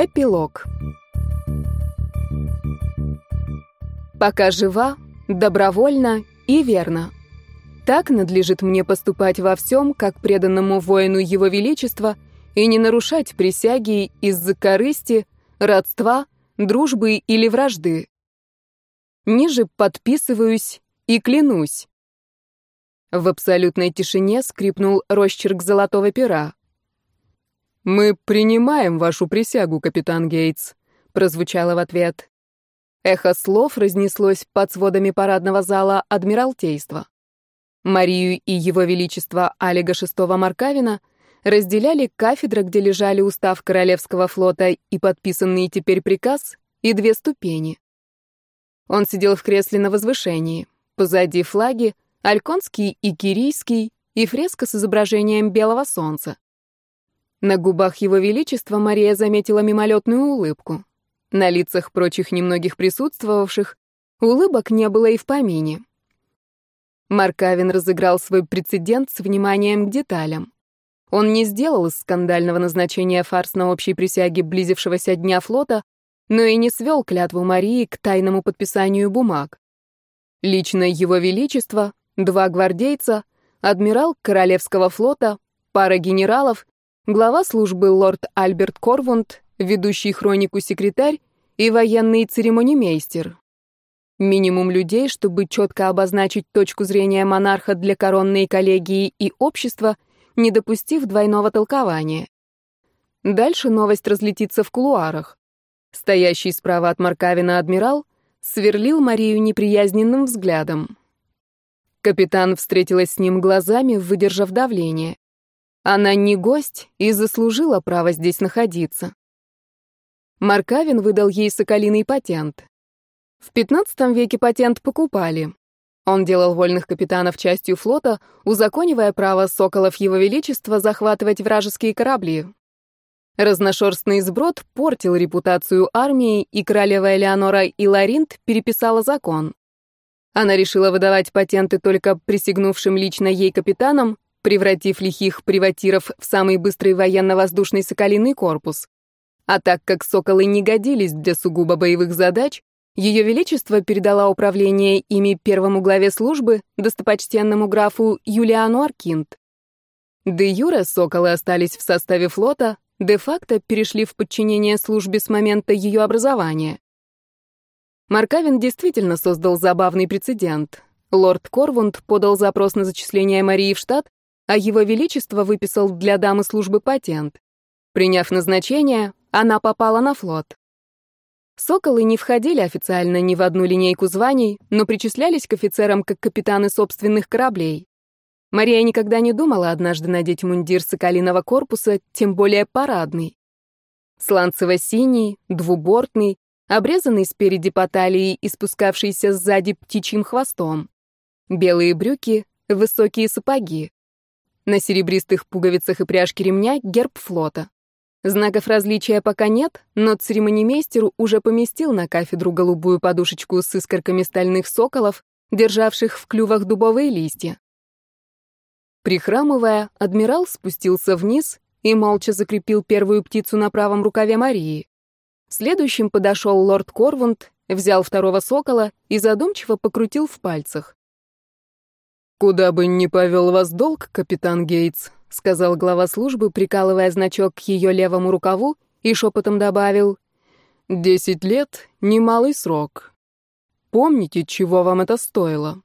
Эпилог. Пока жива, добровольно и верно. Так надлежит мне поступать во всем, как преданному воину Его Величества, и не нарушать присяги из-за корысти, родства, дружбы или вражды. Ниже подписываюсь и клянусь. В абсолютной тишине скрипнул росчерк золотого пера. «Мы принимаем вашу присягу, капитан Гейтс», — прозвучало в ответ. Эхо слов разнеслось под сводами парадного зала Адмиралтейства. Марию и его величество Олега VI Маркавина разделяли кафедра, где лежали устав Королевского флота и подписанный теперь приказ, и две ступени. Он сидел в кресле на возвышении. Позади флаги — Альконский и Кирийский, и фреска с изображением белого солнца. На губах его величества Мария заметила мимолетную улыбку. На лицах прочих немногих присутствовавших улыбок не было и в помине. Маркавин разыграл свой прецедент с вниманием к деталям. Он не сделал из скандального назначения фарс на общей присяге близившегося дня флота, но и не свел клятву Марии к тайному подписанию бумаг. Лично его величество, два гвардейца, адмирал Королевского флота, пара генералов глава службы лорд Альберт Корвунд, ведущий хронику секретарь и военный церемонимейстер. Минимум людей, чтобы четко обозначить точку зрения монарха для коронной коллегии и общества, не допустив двойного толкования. Дальше новость разлетится в кулуарах. Стоящий справа от Маркавина адмирал сверлил Марию неприязненным взглядом. Капитан встретилась с ним глазами, выдержав давление. Она не гость и заслужила право здесь находиться. Маркавин выдал ей соколиный патент. В 15 веке патент покупали. Он делал вольных капитанов частью флота, узаконивая право соколов Его Величества захватывать вражеские корабли. Разношерстный сброд портил репутацию армии, и королева Элеонора Иларинт переписала закон. Она решила выдавать патенты только присягнувшим лично ей капитанам, превратив лихих приватиров в самый быстрый военно-воздушный соколиный корпус. А так как соколы не годились для сугубо боевых задач, ее Величество передала управление ими первому главе службы, достопочтенному графу Юлиану Аркинт. Де юре соколы остались в составе флота, де-факто перешли в подчинение службе с момента ее образования. Маркавин действительно создал забавный прецедент. Лорд Корвунд подал запрос на зачисление Марии в штат, а его величество выписал для дамы службы патент. Приняв назначение, она попала на флот. Соколы не входили официально ни в одну линейку званий, но причислялись к офицерам как капитаны собственных кораблей. Мария никогда не думала однажды надеть мундир соколиного корпуса, тем более парадный. Сланцево-синий, двубортный, обрезанный спереди по талии и спускавшийся сзади птичьим хвостом. Белые брюки, высокие сапоги. На серебристых пуговицах и пряжке ремня герб флота. Знаков различия пока нет, но церемонимейстер уже поместил на кафедру голубую подушечку с искорками стальных соколов, державших в клювах дубовые листья. Прихрамывая, адмирал спустился вниз и молча закрепил первую птицу на правом рукаве Марии. Следующим подошел лорд Корвунд, взял второго сокола и задумчиво покрутил в пальцах. «Куда бы ни повел вас долг, капитан Гейтс», — сказал глава службы, прикалывая значок к ее левому рукаву, и шепотом добавил, «Десять лет — немалый срок. Помните, чего вам это стоило?»